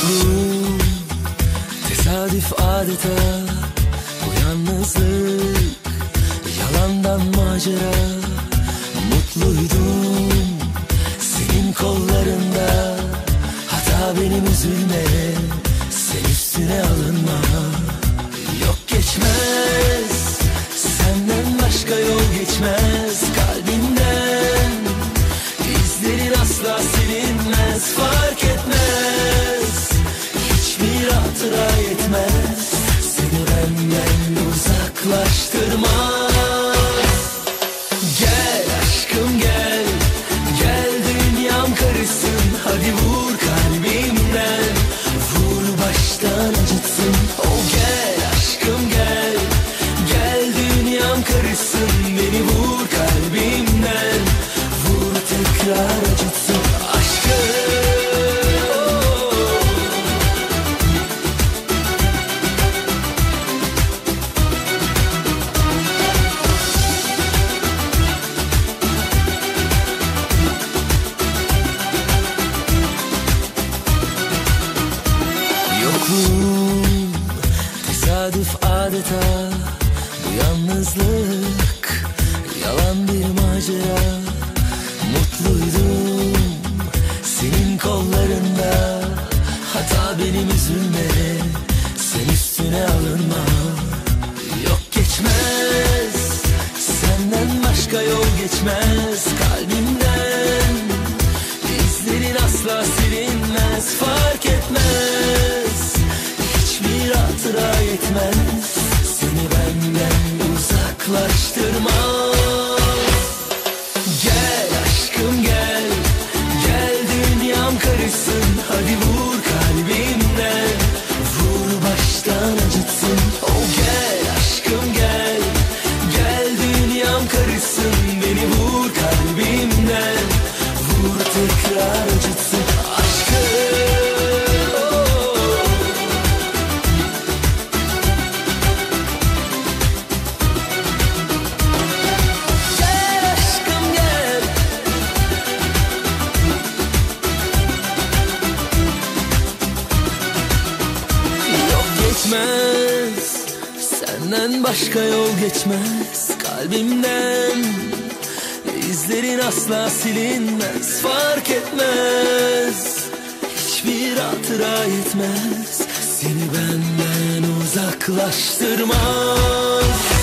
Yokluğum tesadüf adeta Bu yalnızlık yalandan macera. Mutluydum senin kollarında Hata benim üzülme sen üstüne alınma. Yok geçmez yetmez Seni benden uzaklaştırmaz Yokluğum tesadüf adeta Bu yalnızlık yalan bir macera. Mutluydum senin kollarında Hata benim üzülme sen üstüne alınma. Yok geçmez senden başka yol geçmez kalbimden İzlerin asla silinmez fark etmez Seni benden uzaklaştırmaz Gel aşkım gel. Gel dünyam Hadi vur kalbimden Vur baştan acıtsın. Oh gel aşkım gel. Gel dünyam Beni vur kalbimden Vur tekrar Senden başka yol geçmez Kalbimden. İzlerin asla silinmez Fark etmez. Hiçbir hatıra yetmez. Seni benden uzaklaştırmaz